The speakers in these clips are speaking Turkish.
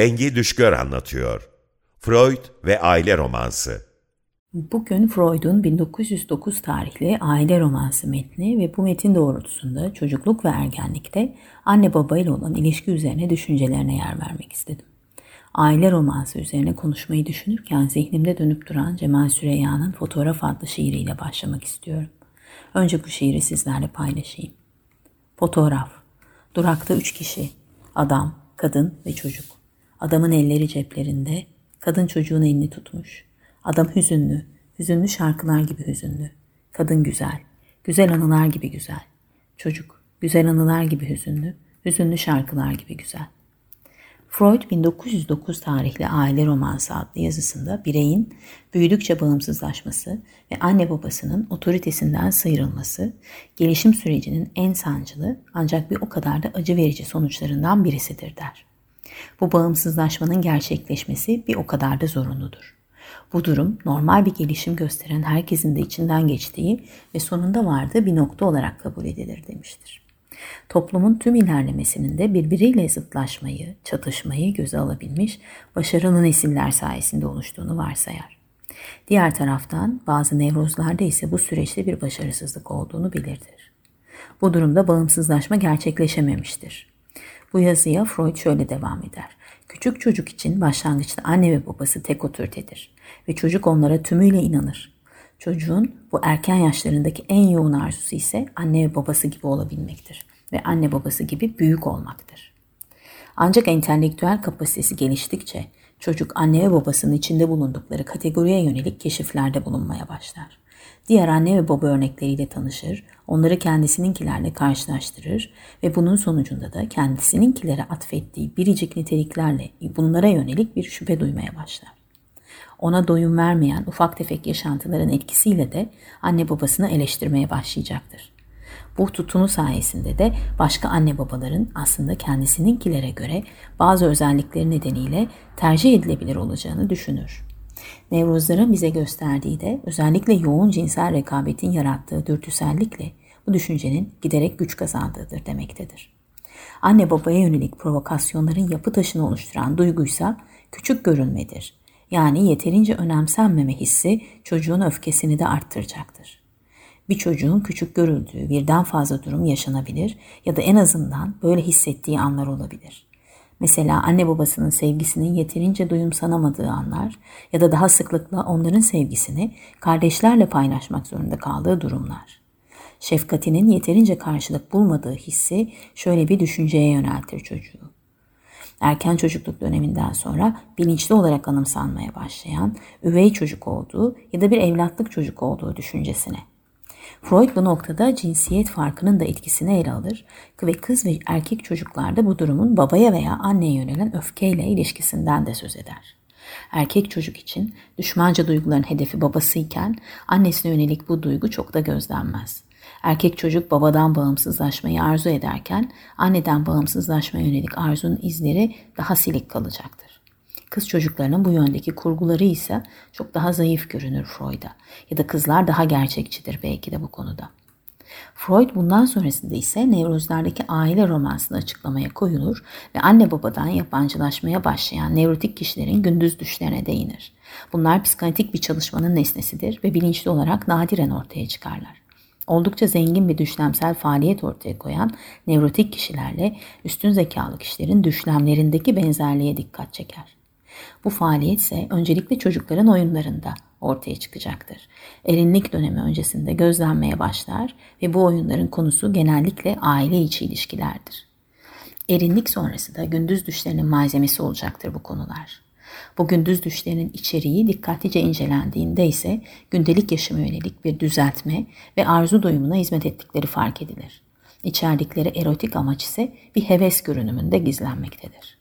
Bengi Düşgör anlatıyor. Freud ve Aile Romansı Bugün Freud'un 1909 tarihli aile romansı metni ve bu metin doğrultusunda çocukluk ve ergenlikte anne baba ile olan ilişki üzerine düşüncelerine yer vermek istedim. Aile romansı üzerine konuşmayı düşünürken zihnimde dönüp duran Cemal Süreyya'nın Fotoğraf adlı şiiriyle başlamak istiyorum. Önce bu şiiri sizlerle paylaşayım. Fotoğraf. Durakta üç kişi. Adam, kadın ve çocuk. Adamın elleri ceplerinde, kadın çocuğun elini tutmuş. Adam hüzünlü, hüzünlü şarkılar gibi hüzünlü. Kadın güzel, güzel anılar gibi güzel. Çocuk, güzel anılar gibi hüzünlü, hüzünlü şarkılar gibi güzel. Freud 1909 tarihli Aile Romansı adlı yazısında bireyin büyüdükçe bağımsızlaşması ve anne babasının otoritesinden sıyrılması gelişim sürecinin en sancılı ancak bir o kadar da acı verici sonuçlarından birisidir der. Bu bağımsızlaşmanın gerçekleşmesi bir o kadar da zorunludur. Bu durum normal bir gelişim gösteren herkesin de içinden geçtiği ve sonunda vardığı bir nokta olarak kabul edilir demiştir. Toplumun tüm ilerlemesinin de birbiriyle zıtlaşmayı, çatışmayı göze alabilmiş başarılı nesiller sayesinde oluştuğunu varsayar. Diğer taraftan bazı nevrozlarda ise bu süreçte bir başarısızlık olduğunu belirtir. Bu durumda bağımsızlaşma gerçekleşememiştir. Bu yazıya Freud şöyle devam eder. Küçük çocuk için başlangıçta anne ve babası tek otoritedir ve çocuk onlara tümüyle inanır. Çocuğun bu erken yaşlarındaki en yoğun arzusu ise anne ve babası gibi olabilmektir ve anne babası gibi büyük olmaktır. Ancak entelektüel kapasitesi geliştikçe çocuk anne ve babasının içinde bulundukları kategoriye yönelik keşiflerde bulunmaya başlar diğer anne ve baba örnekleriyle tanışır, onları kendisininkilerle karşılaştırır ve bunun sonucunda da kendisininkilere atfettiği biricik niteliklerle bunlara yönelik bir şüphe duymaya başlar. Ona doyum vermeyen ufak tefek yaşantıların etkisiyle de anne babasını eleştirmeye başlayacaktır. Bu tutumu sayesinde de başka anne babaların aslında kendisininkilere göre bazı özellikleri nedeniyle tercih edilebilir olacağını düşünür. Nevrozların bize gösterdiği de özellikle yoğun cinsel rekabetin yarattığı dürtüsellikle bu düşüncenin giderek güç kazandığıdır demektedir. Anne babaya yönelik provokasyonların yapı taşını oluşturan duyguysa küçük görünmedir. Yani yeterince önemsenmeme hissi çocuğun öfkesini de arttıracaktır. Bir çocuğun küçük görüldüğü birden fazla durum yaşanabilir ya da en azından böyle hissettiği anlar olabilir. Mesela anne babasının sevgisinin yeterince duyumsanamadığı anlar ya da daha sıklıkla onların sevgisini kardeşlerle paylaşmak zorunda kaldığı durumlar. Şefkatinin yeterince karşılık bulmadığı hissi şöyle bir düşünceye yöneltir çocuğu. Erken çocukluk döneminden sonra bilinçli olarak anımsanmaya başlayan üvey çocuk olduğu ya da bir evlatlık çocuk olduğu düşüncesine. Freud bu noktada cinsiyet farkının da etkisini ele alır ve kız ve erkek çocuklarda bu durumun babaya veya anneye yönelen öfkeyle ilişkisinden de söz eder. Erkek çocuk için düşmanca duyguların hedefi babasıyken annesine yönelik bu duygu çok da gözlenmez. Erkek çocuk babadan bağımsızlaşmayı arzu ederken anneden bağımsızlaşmaya yönelik arzunun izleri daha silik kalacaktır. Kız çocuklarının bu yöndeki kurguları ise çok daha zayıf görünür Freud'a ya da kızlar daha gerçekçidir belki de bu konuda. Freud bundan sonrasında ise nevrozlardaki aile romansını açıklamaya koyulur ve anne babadan yabancılaşmaya başlayan nevrotik kişilerin gündüz düşlerine değinir. Bunlar psikanalitik bir çalışmanın nesnesidir ve bilinçli olarak nadiren ortaya çıkarlar. Oldukça zengin bir düşlemsel faaliyet ortaya koyan nevrotik kişilerle üstün zekalı kişilerin düşlemlerindeki benzerliğe dikkat çeker. Bu faaliyet ise öncelikle çocukların oyunlarında ortaya çıkacaktır. Erinlik dönemi öncesinde gözlenmeye başlar ve bu oyunların konusu genellikle aile içi ilişkilerdir. Erinlik sonrası da gündüz düşlerinin malzemesi olacaktır bu konular. Bu gündüz düşlerinin içeriği dikkatlice incelendiğinde ise gündelik yaşama yönelik bir düzeltme ve arzu doyumuna hizmet ettikleri fark edilir. İçerdikleri erotik amaç ise bir heves görünümünde gizlenmektedir.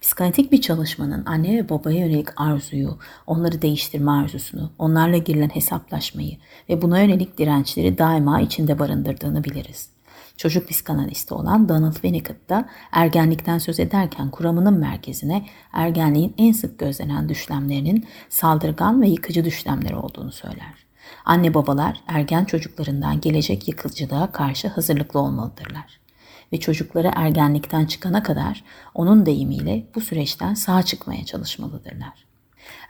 Psikanalitik bir çalışmanın anne ve babaya yönelik arzuyu, onları değiştirme arzusunu, onlarla girilen hesaplaşmayı ve buna yönelik dirençleri daima içinde barındırdığını biliriz. Çocuk psikanalisti olan Donald Winnicott da ergenlikten söz ederken kuramının merkezine ergenliğin en sık gözlenen düşlemlerinin saldırgan ve yıkıcı düşlemler olduğunu söyler. Anne babalar ergen çocuklarından gelecek yıkıcılığa karşı hazırlıklı olmalıdırlar ve çocukları ergenlikten çıkana kadar onun deyimiyle bu süreçten sağ çıkmaya çalışmalıdırlar.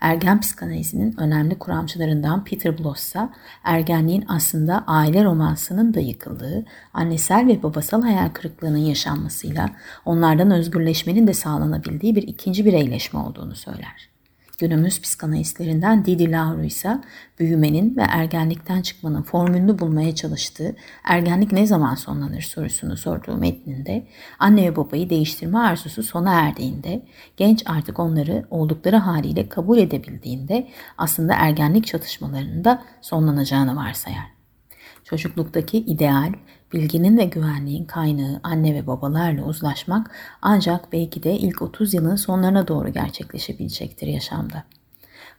Ergen psikanalizinin önemli kuramcılarından Peter Bloss ise ergenliğin aslında aile romansının da yıkıldığı, annesel ve babasal hayal kırıklığının yaşanmasıyla onlardan özgürleşmenin de sağlanabildiği bir ikinci bireyleşme olduğunu söyler. Günümüz psikanalistlerinden Didi Lauro ise büyümenin ve ergenlikten çıkmanın formülünü bulmaya çalıştığı ergenlik ne zaman sonlanır sorusunu sorduğu metninde anne ve babayı değiştirme arzusu sona erdiğinde genç artık onları oldukları haliyle kabul edebildiğinde aslında ergenlik çatışmalarının da sonlanacağını varsayar. Çocukluktaki ideal, bilginin ve güvenliğin kaynağı anne ve babalarla uzlaşmak ancak belki de ilk 30 yılın sonlarına doğru gerçekleşebilecektir yaşamda.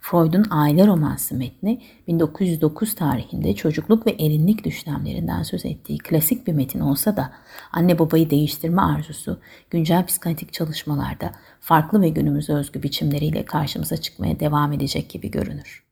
Freud'un aile romansı metni 1909 tarihinde çocukluk ve erinlik düşlemlerinden söz ettiği klasik bir metin olsa da anne babayı değiştirme arzusu güncel psikanalitik çalışmalarda farklı ve günümüze özgü biçimleriyle karşımıza çıkmaya devam edecek gibi görünür.